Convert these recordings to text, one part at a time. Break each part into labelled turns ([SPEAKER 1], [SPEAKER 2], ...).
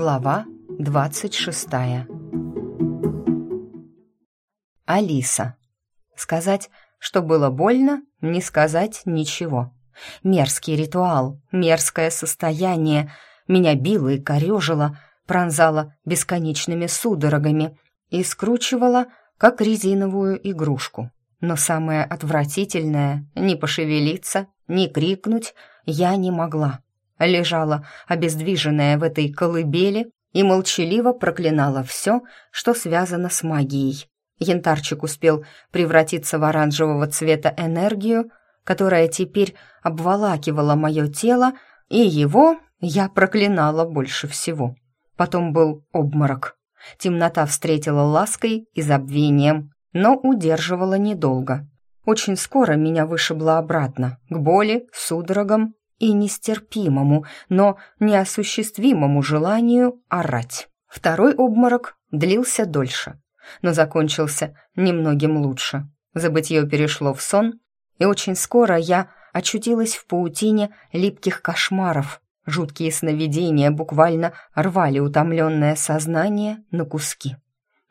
[SPEAKER 1] Глава 26 Алиса. Сказать, что было больно, не сказать ничего. Мерзкий ритуал, мерзкое состояние. Меня било и корежило, пронзало бесконечными судорогами и скручивало, как резиновую игрушку. Но самое отвратительное — не пошевелиться, не крикнуть я не могла лежала обездвиженная в этой колыбели и молчаливо проклинала все, что связано с магией. Янтарчик успел превратиться в оранжевого цвета энергию, которая теперь обволакивала мое тело, и его я проклинала больше всего. Потом был обморок. Темнота встретила лаской и забвением, но удерживала недолго. Очень скоро меня вышибло обратно, к боли, судорогам и нестерпимому, но неосуществимому желанию орать. Второй обморок длился дольше, но закончился немногим лучше. Забытье перешло в сон, и очень скоро я очутилась в паутине липких кошмаров. Жуткие сновидения буквально рвали утомленное сознание на куски.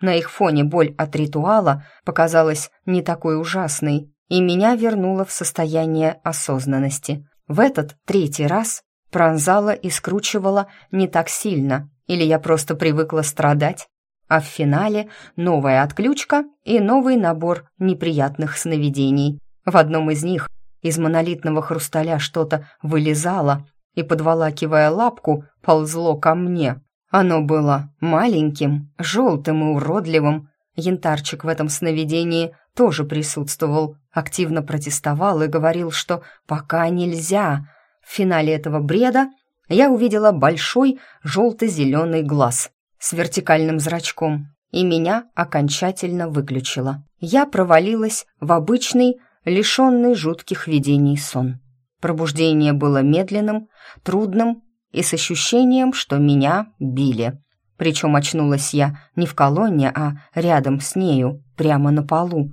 [SPEAKER 1] На их фоне боль от ритуала показалась не такой ужасной, и меня вернуло в состояние осознанности. В этот третий раз пронзала и скручивала не так сильно, или я просто привыкла страдать, а в финале новая отключка и новый набор неприятных сновидений. В одном из них из монолитного хрусталя что-то вылезало и, подволакивая лапку, ползло ко мне. Оно было маленьким, желтым и уродливым. Янтарчик в этом сновидении тоже присутствовал, активно протестовал и говорил, что пока нельзя. В финале этого бреда я увидела большой желто-зеленый глаз с вертикальным зрачком, и меня окончательно выключило. Я провалилась в обычный, лишенный жутких видений сон. Пробуждение было медленным, трудным и с ощущением, что меня били. Причем очнулась я не в колонне, а рядом с нею, прямо на полу,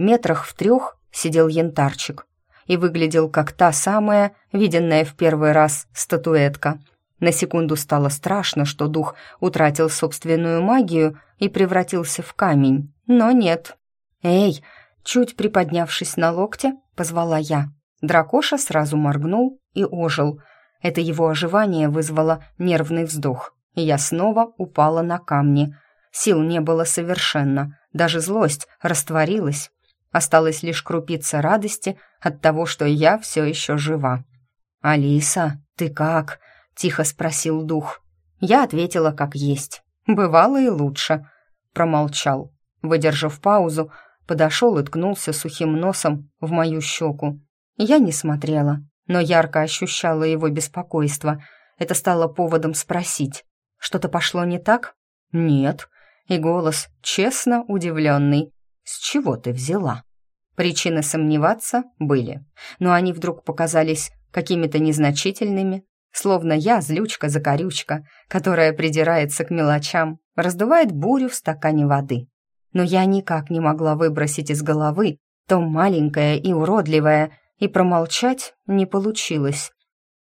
[SPEAKER 1] Метрах в трех сидел янтарчик и выглядел как та самая, виденная в первый раз, статуэтка. На секунду стало страшно, что дух утратил собственную магию и превратился в камень, но нет. «Эй!» Чуть приподнявшись на локте, позвала я. Дракоша сразу моргнул и ожил. Это его оживание вызвало нервный вздох, и я снова упала на камни. Сил не было совершенно, даже злость растворилась, Осталось лишь крупица радости от того, что я все еще жива. «Алиса, ты как?» — тихо спросил дух. Я ответила, как есть. «Бывало и лучше». Промолчал. Выдержав паузу, подошел и ткнулся сухим носом в мою щеку. Я не смотрела, но ярко ощущала его беспокойство. Это стало поводом спросить. «Что-то пошло не так?» «Нет». И голос честно удивленный. «С чего ты взяла?» Причины сомневаться были, но они вдруг показались какими-то незначительными, словно я злючка-закорючка, которая придирается к мелочам, раздувает бурю в стакане воды. Но я никак не могла выбросить из головы то маленькое и уродливое, и промолчать не получилось.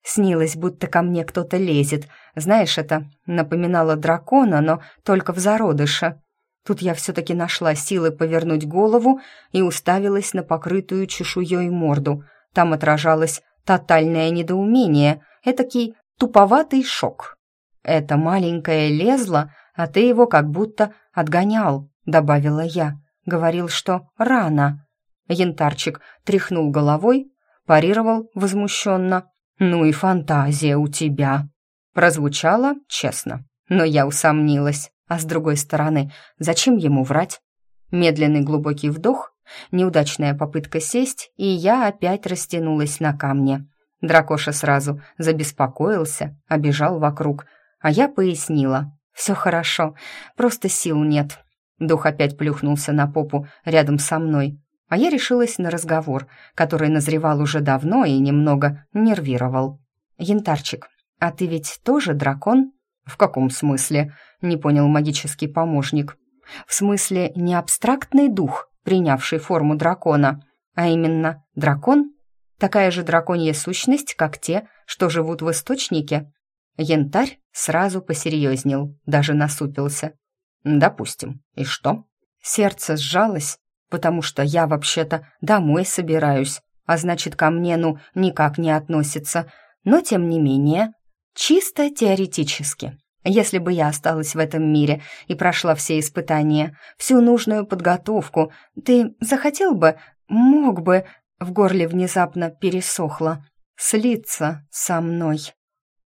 [SPEAKER 1] Снилось, будто ко мне кто-то лезет. Знаешь, это напоминало дракона, но только в зародыше. Тут я все-таки нашла силы повернуть голову и уставилась на покрытую чешуей морду. Там отражалось тотальное недоумение, этакий туповатый шок. «Это маленькое лезло, а ты его как будто отгонял», — добавила я. Говорил, что рано. Янтарчик тряхнул головой, парировал возмущенно. «Ну и фантазия у тебя!» Прозвучало честно, но я усомнилась. А с другой стороны, зачем ему врать? Медленный глубокий вдох, неудачная попытка сесть, и я опять растянулась на камне. Дракоша сразу забеспокоился, обежал вокруг, а я пояснила. «Все хорошо, просто сил нет». Дух опять плюхнулся на попу рядом со мной, а я решилась на разговор, который назревал уже давно и немного нервировал. «Янтарчик, а ты ведь тоже дракон?» «В каком смысле?» — не понял магический помощник. «В смысле не абстрактный дух, принявший форму дракона, а именно дракон? Такая же драконья сущность, как те, что живут в Источнике?» Янтарь сразу посерьезнел, даже насупился. «Допустим. И что?» Сердце сжалось, потому что я вообще-то домой собираюсь, а значит, ко мне, ну, никак не относится. Но, тем не менее, чисто теоретически. Если бы я осталась в этом мире и прошла все испытания, всю нужную подготовку, ты захотел бы, мог бы, в горле внезапно пересохло, слиться со мной.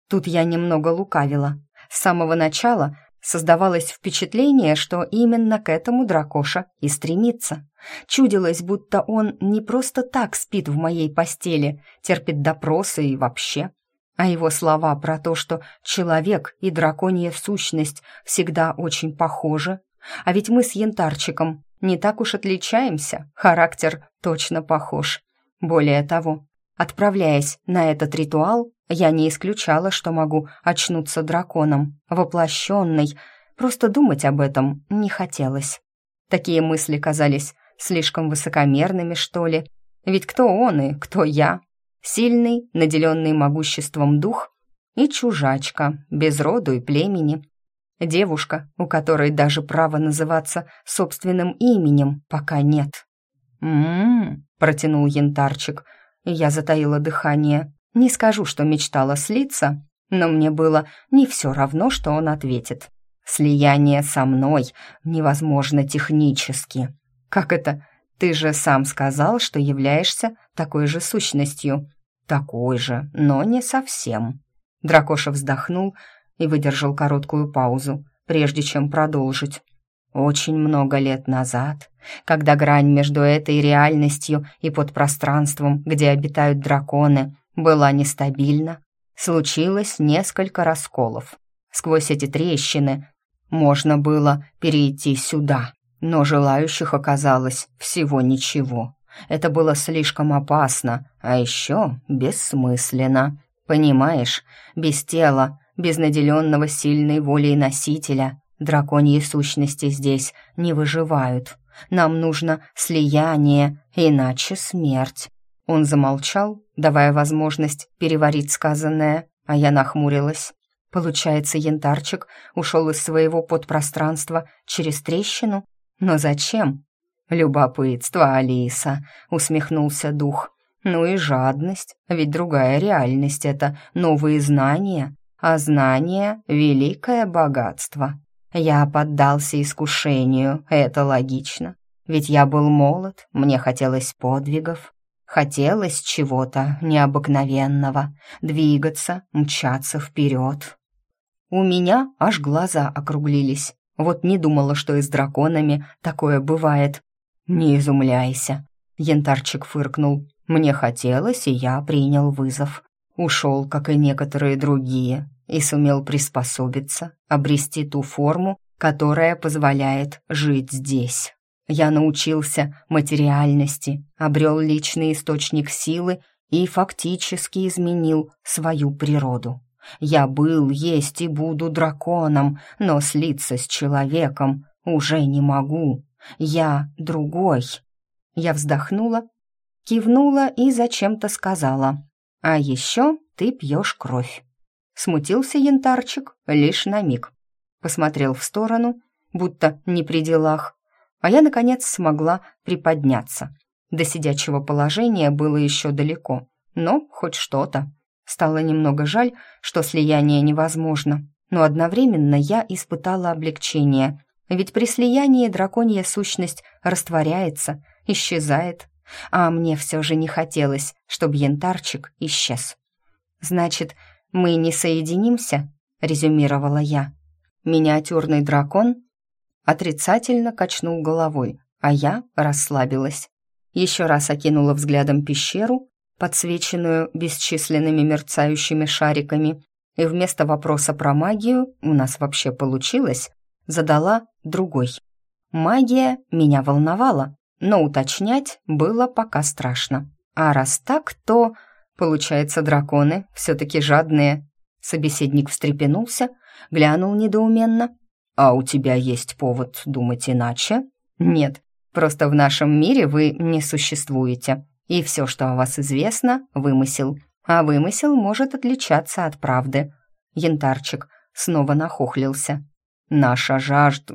[SPEAKER 1] Тут я немного лукавила. С самого начала создавалось впечатление, что именно к этому дракоша и стремится. Чудилось, будто он не просто так спит в моей постели, терпит допросы и вообще. А его слова про то, что человек и драконья сущность всегда очень похожи, а ведь мы с янтарчиком не так уж отличаемся, характер точно похож. Более того, отправляясь на этот ритуал, я не исключала, что могу очнуться драконом, воплощенной, просто думать об этом не хотелось. Такие мысли казались слишком высокомерными, что ли, ведь кто он и кто я? Сильный, наделенный могуществом дух и чужачка, без роду и племени. Девушка, у которой даже права называться собственным именем пока нет. «М-м-м», протянул янтарчик, я затаила дыхание. Не скажу, что мечтала слиться, но мне было не все равно, что он ответит. Слияние со мной невозможно технически. Как это? Ты же сам сказал, что являешься такой же сущностью. Такой же, но не совсем. Дракоша вздохнул и выдержал короткую паузу, прежде чем продолжить. Очень много лет назад, когда грань между этой реальностью и подпространством, где обитают драконы, была нестабильна, случилось несколько расколов. Сквозь эти трещины можно было перейти сюда, но желающих оказалось всего ничего. Это было слишком опасно, а еще бессмысленно. Понимаешь, без тела, без наделенного сильной волей носителя, драконьи сущности здесь не выживают. Нам нужно слияние, иначе смерть. Он замолчал, давая возможность переварить сказанное, а я нахмурилась. Получается, янтарчик ушел из своего подпространства через трещину? Но зачем? Любопытство, Алиса, усмехнулся дух. Ну и жадность, ведь другая реальность — это новые знания, а знания — великое богатство. Я поддался искушению, это логично. Ведь я был молод, мне хотелось подвигов, Хотелось чего-то необыкновенного, двигаться, мчаться вперед. У меня аж глаза округлились. Вот не думала, что и с драконами такое бывает. «Не изумляйся», — янтарчик фыркнул. «Мне хотелось, и я принял вызов. Ушел, как и некоторые другие, и сумел приспособиться, обрести ту форму, которая позволяет жить здесь». Я научился материальности, обрел личный источник силы и фактически изменил свою природу. Я был, есть и буду драконом, но слиться с человеком уже не могу. Я другой. Я вздохнула, кивнула и зачем-то сказала. «А еще ты пьешь кровь». Смутился янтарчик лишь на миг. Посмотрел в сторону, будто не при делах, а я, наконец, смогла приподняться. До сидячего положения было еще далеко, но хоть что-то. Стало немного жаль, что слияние невозможно, но одновременно я испытала облегчение, ведь при слиянии драконья сущность растворяется, исчезает, а мне все же не хотелось, чтобы янтарчик исчез. «Значит, мы не соединимся?» — резюмировала я. Миниатюрный дракон отрицательно качнул головой, а я расслабилась. Еще раз окинула взглядом пещеру, подсвеченную бесчисленными мерцающими шариками, и вместо вопроса про магию у нас вообще получилось, задала другой. Магия меня волновала, но уточнять было пока страшно. А раз так, то, получается, драконы все-таки жадные. Собеседник встрепенулся, глянул недоуменно, «А у тебя есть повод думать иначе?» «Нет, просто в нашем мире вы не существуете, и все, что о вас известно, вымысел, а вымысел может отличаться от правды». Янтарчик снова нахохлился. Наша жажда,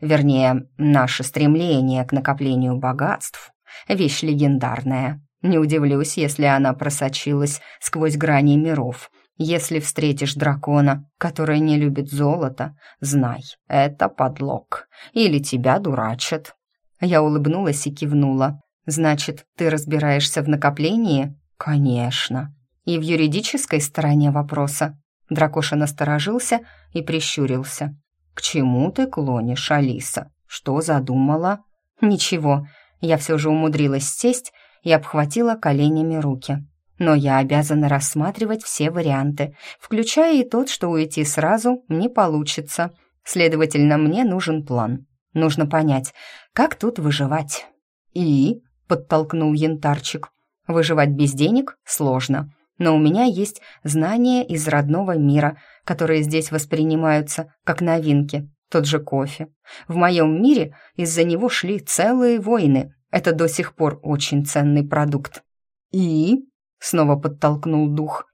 [SPEAKER 1] вернее, наше стремление к накоплению богатств — вещь легендарная. Не удивлюсь, если она просочилась сквозь грани миров. Если встретишь дракона, который не любит золото, знай, это подлог. Или тебя дурачат. Я улыбнулась и кивнула. Значит, ты разбираешься в накоплении? Конечно. И в юридической стороне вопроса. Дракоша насторожился и прищурился. «К чему ты клонишь, Алиса? Что задумала?» «Ничего, я все же умудрилась сесть и обхватила коленями руки. Но я обязана рассматривать все варианты, включая и тот, что уйти сразу не получится. Следовательно, мне нужен план. Нужно понять, как тут выживать. «И?» — подтолкнул янтарчик. «Выживать без денег сложно, но у меня есть знания из родного мира, которые здесь воспринимаются как новинки. Тот же кофе. В моем мире из-за него шли целые войны. Это до сих пор очень ценный продукт. И снова подтолкнул дух.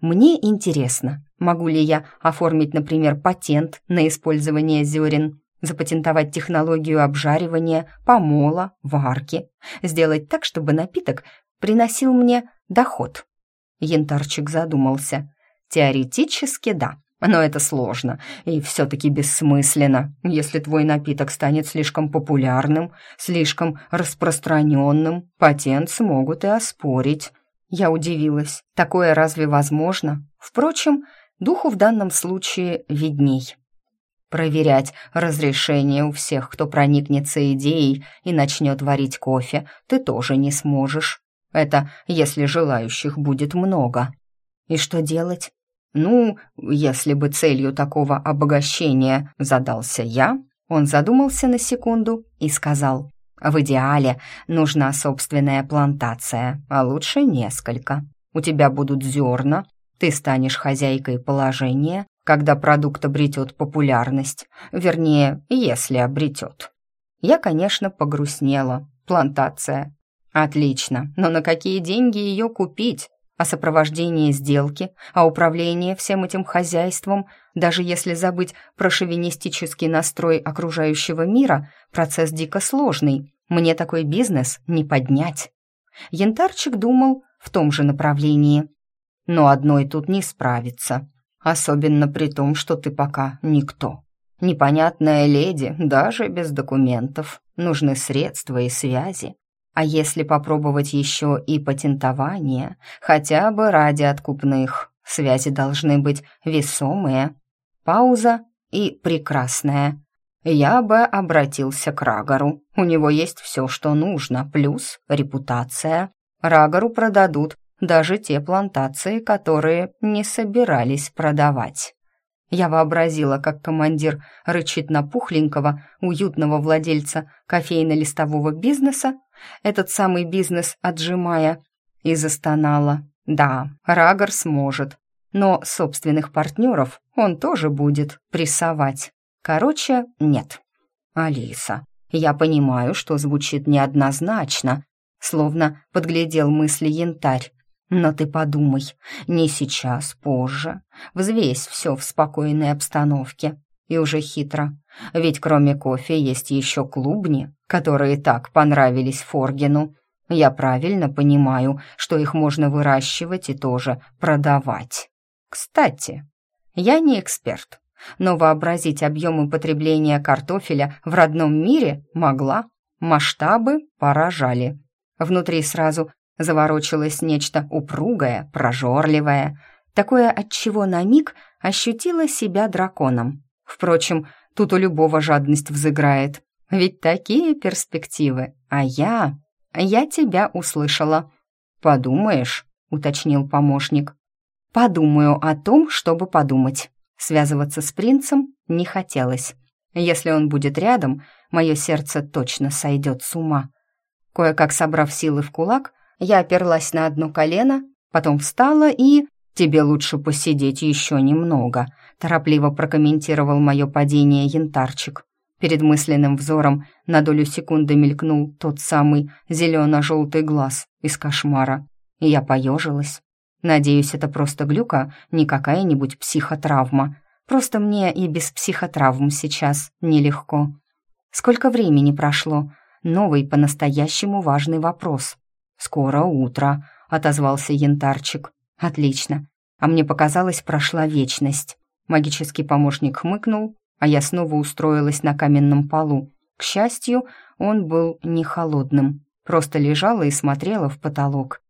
[SPEAKER 1] Мне интересно, могу ли я оформить, например, патент на использование зерен, запатентовать технологию обжаривания, помола, варки, сделать так, чтобы напиток приносил мне доход. Янтарчик задумался. Теоретически да, но это сложно и все-таки бессмысленно, если твой напиток станет слишком популярным, слишком распространенным, патент смогут и оспорить. Я удивилась. Такое разве возможно? Впрочем, духу в данном случае видней. Проверять разрешение у всех, кто проникнется идеей и начнет варить кофе, ты тоже не сможешь. Это если желающих будет много. И что делать? Ну, если бы целью такого обогащения задался я, он задумался на секунду и сказал, «В идеале нужна собственная плантация, а лучше несколько. У тебя будут зерна, ты станешь хозяйкой положения, когда продукт обретет популярность, вернее, если обретет». Я, конечно, погрустнела. Плантация. Отлично, но на какие деньги ее купить? а сопровождение сделки, а управление всем этим хозяйством, даже если забыть про шовинистический настрой окружающего мира, процесс дико сложный. Мне такой бизнес не поднять. Янтарчик думал в том же направлении. Но одной тут не справится. Особенно при том, что ты пока никто. Непонятная леди, даже без документов. Нужны средства и связи. А если попробовать еще и патентование, хотя бы ради откупных, связи должны быть весомые. Пауза и прекрасная. Я бы обратился к Рагару. У него есть все, что нужно, плюс репутация. Рагару продадут даже те плантации, которые не собирались продавать. Я вообразила, как командир рычит на пухленького, уютного владельца кофейно-листового бизнеса, этот самый бизнес отжимая, и застонала. Да, Рагор сможет, но собственных партнеров он тоже будет прессовать. Короче, нет. Алиса, я понимаю, что звучит неоднозначно, словно подглядел мысли янтарь. Но ты подумай, не сейчас, позже. Взвесь все в спокойной обстановке. И уже хитро. Ведь кроме кофе есть еще клубни, которые так понравились Форгину. Я правильно понимаю, что их можно выращивать и тоже продавать. Кстати, я не эксперт, но вообразить объемы потребления картофеля в родном мире могла. Масштабы поражали. Внутри сразу заворочилось нечто упругое, прожорливое, такое, от чего на миг ощутила себя драконом. Впрочем, тут у любого жадность взыграет. Ведь такие перспективы. А я... Я тебя услышала. «Подумаешь», — уточнил помощник. «Подумаю о том, чтобы подумать». Связываться с принцем не хотелось. Если он будет рядом, мое сердце точно сойдет с ума. Кое-как собрав силы в кулак, я оперлась на одно колено, потом встала и... «Тебе лучше посидеть еще немного», — торопливо прокомментировал мое падение янтарчик. Перед мысленным взором на долю секунды мелькнул тот самый зелено-желтый глаз из кошмара, и я поежилась. Надеюсь, это просто глюка, не какая-нибудь психотравма. Просто мне и без психотравм сейчас нелегко. Сколько времени прошло? Новый, по-настоящему важный вопрос. «Скоро утро», — отозвался янтарчик. «Отлично. А мне показалось, прошла вечность». Магический помощник хмыкнул, а я снова устроилась на каменном полу. К счастью, он был не холодным, просто лежала и смотрела в потолок,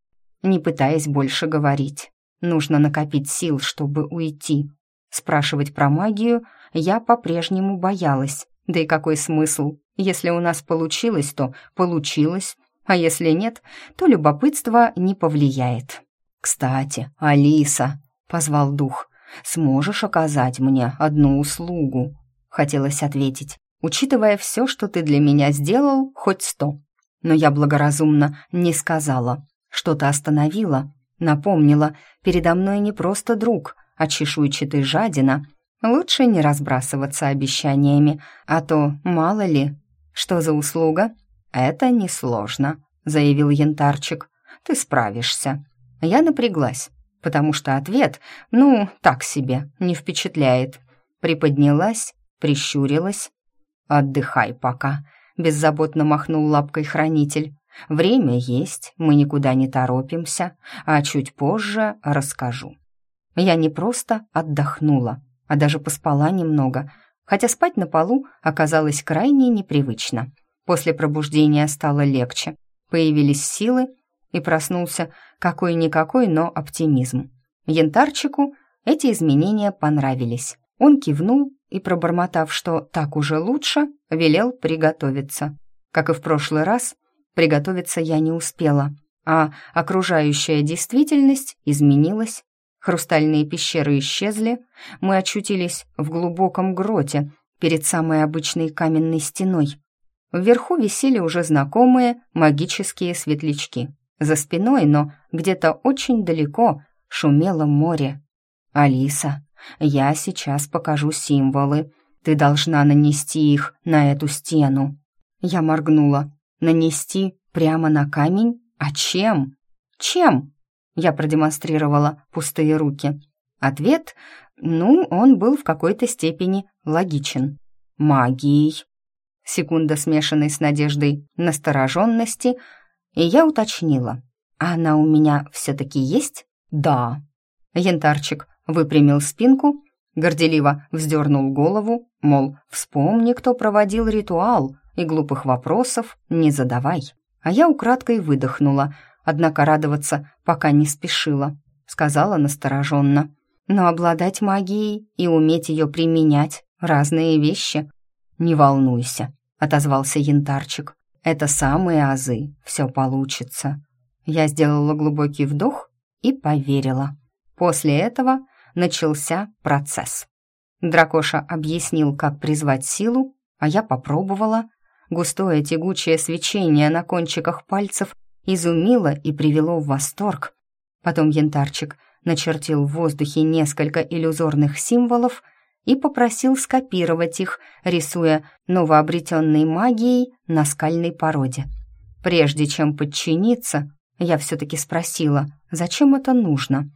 [SPEAKER 1] не пытаясь больше говорить. Нужно накопить сил, чтобы уйти. Спрашивать про магию я по-прежнему боялась. Да и какой смысл? Если у нас получилось, то получилось, а если нет, то любопытство не повлияет. «Кстати, Алиса», — позвал дух, — «сможешь оказать мне одну услугу?» Хотелось ответить, учитывая все, что ты для меня сделал, хоть сто. Но я благоразумно не сказала. Что-то остановила, напомнила, передо мной не просто друг, а чешуйчатый жадина. Лучше не разбрасываться обещаниями, а то мало ли. Что за услуга? «Это несложно», — заявил янтарчик. «Ты справишься». Я напряглась, потому что ответ, ну, так себе, не впечатляет. Приподнялась, прищурилась. «Отдыхай пока», — беззаботно махнул лапкой хранитель. «Время есть, мы никуда не торопимся, а чуть позже расскажу». Я не просто отдохнула, а даже поспала немного, хотя спать на полу оказалось крайне непривычно — После пробуждения стало легче, появились силы, и проснулся какой-никакой, но оптимизм. Янтарчику эти изменения понравились. Он кивнул и, пробормотав, что так уже лучше, велел приготовиться. Как и в прошлый раз, приготовиться я не успела, а окружающая действительность изменилась. Хрустальные пещеры исчезли, мы очутились в глубоком гроте перед самой обычной каменной стеной. Вверху висели уже знакомые магические светлячки. За спиной, но где-то очень далеко, шумело море. «Алиса, я сейчас покажу символы. Ты должна нанести их на эту стену». Я моргнула. «Нанести прямо на камень? А чем? Чем?» Я продемонстрировала пустые руки. Ответ, ну, он был в какой-то степени логичен. «Магией», секунда смешанной с надеждой настороженности, и я уточнила. «А она у меня все-таки есть?» «Да». Янтарчик выпрямил спинку, горделиво вздернул голову, мол, вспомни, кто проводил ритуал, и глупых вопросов не задавай. А я украдкой выдохнула, однако радоваться пока не спешила, сказала настороженно. Но обладать магией и уметь ее применять — разные вещи. «Не волнуйся», — отозвался янтарчик. «Это самые азы, все получится». Я сделала глубокий вдох и поверила. После этого начался процесс. Дракоша объяснил, как призвать силу, а я попробовала. Густое тягучее свечение на кончиках пальцев изумило и привело в восторг. Потом янтарчик начертил в воздухе несколько иллюзорных символов — и попросил скопировать их, рисуя новообретенной магией на скальной породе. Прежде чем подчиниться, я все-таки спросила, зачем это нужно?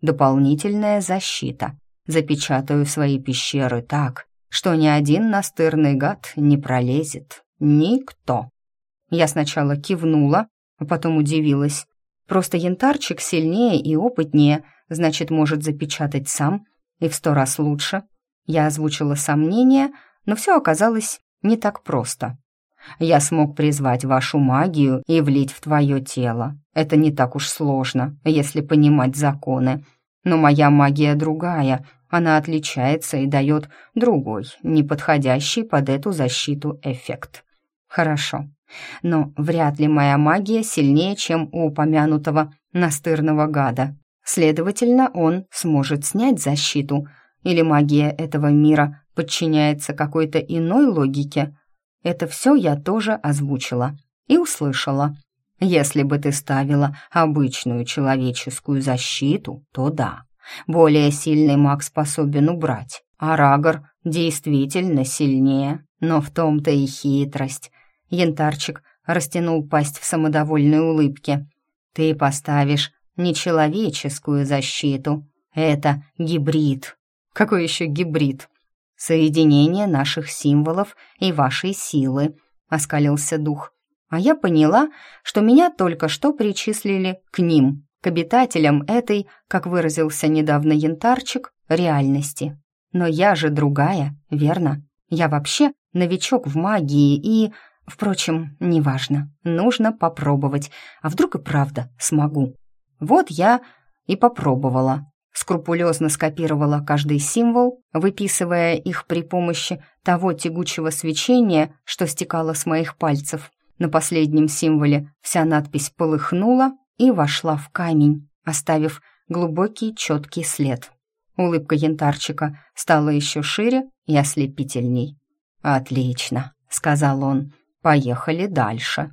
[SPEAKER 1] Дополнительная защита. Запечатаю свои пещеры так, что ни один настырный гад не пролезет. Никто. Я сначала кивнула, а потом удивилась. Просто янтарчик сильнее и опытнее, значит, может запечатать сам и в сто раз лучше. Я озвучила сомнения, но все оказалось не так просто. Я смог призвать вашу магию и влить в твое тело. Это не так уж сложно, если понимать законы. Но моя магия другая, она отличается и дает другой, неподходящий под эту защиту эффект. Хорошо, но вряд ли моя магия сильнее, чем у упомянутого настырного гада. Следовательно, он сможет снять защиту — или магия этого мира подчиняется какой-то иной логике? Это все я тоже озвучила и услышала. Если бы ты ставила обычную человеческую защиту, то да. Более сильный маг способен убрать, а Рагор действительно сильнее. Но в том-то и хитрость. Янтарчик растянул пасть в самодовольной улыбке. Ты поставишь нечеловеческую защиту. Это гибрид. Какой еще гибрид? Соединение наших символов и вашей силы, оскалился дух. А я поняла, что меня только что причислили к ним, к обитателям этой, как выразился недавно янтарчик, реальности. Но я же другая, верно? Я вообще новичок в магии и... Впрочем, неважно. Нужно попробовать. А вдруг и правда смогу? Вот я и попробовала. Скрупулезно скопировала каждый символ, выписывая их при помощи того тягучего свечения, что стекало с моих пальцев. На последнем символе вся надпись полыхнула и вошла в камень, оставив глубокий четкий след. Улыбка янтарчика стала еще шире и ослепительней. «Отлично», — сказал он, — «поехали дальше».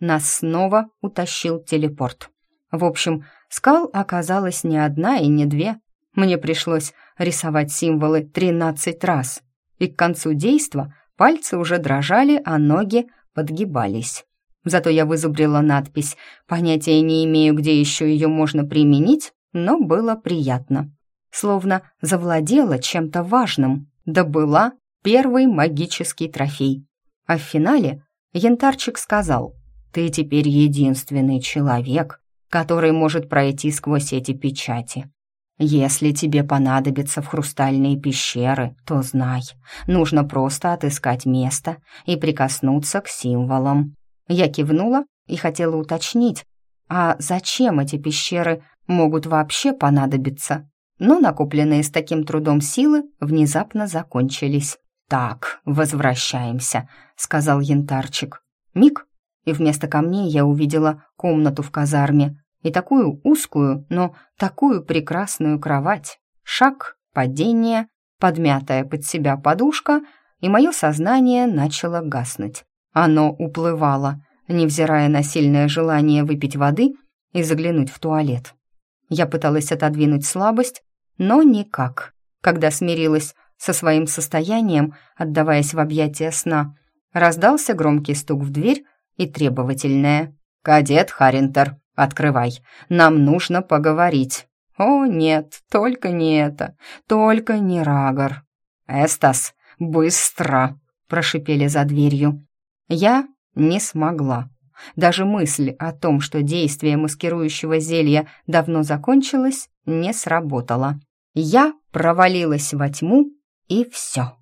[SPEAKER 1] Нас снова утащил телепорт. В общем, скал оказалось не одна и не две. Мне пришлось рисовать символы тринадцать раз, и к концу действа пальцы уже дрожали, а ноги подгибались. Зато я вызубрила надпись, понятия не имею, где еще ее можно применить, но было приятно. Словно завладела чем-то важным, да была первый магический трофей. А в финале Янтарчик сказал, «Ты теперь единственный человек, который может пройти сквозь эти печати. Если тебе понадобится в хрустальные пещеры, то знай, нужно просто отыскать место и прикоснуться к символам. Я кивнула и хотела уточнить, а зачем эти пещеры могут вообще понадобиться? Но накопленные с таким трудом силы внезапно закончились. «Так, возвращаемся», — сказал янтарчик. Миг, и вместо камней я увидела комнату в казарме и такую узкую, но такую прекрасную кровать. Шаг, падение, подмятая под себя подушка, и мое сознание начало гаснуть. Оно уплывало, невзирая на сильное желание выпить воды и заглянуть в туалет. Я пыталась отодвинуть слабость, но никак. Когда смирилась со своим состоянием, отдаваясь в объятия сна, раздался громкий стук в дверь и требовательное «Кадет Харинтер, открывай, нам нужно поговорить». «О, нет, только не это, только не Рагор». «Эстас, быстро!» — прошипели за дверью. Я не смогла. Даже мысль о том, что действие маскирующего зелья давно закончилось, не сработала. Я провалилась во тьму, и все.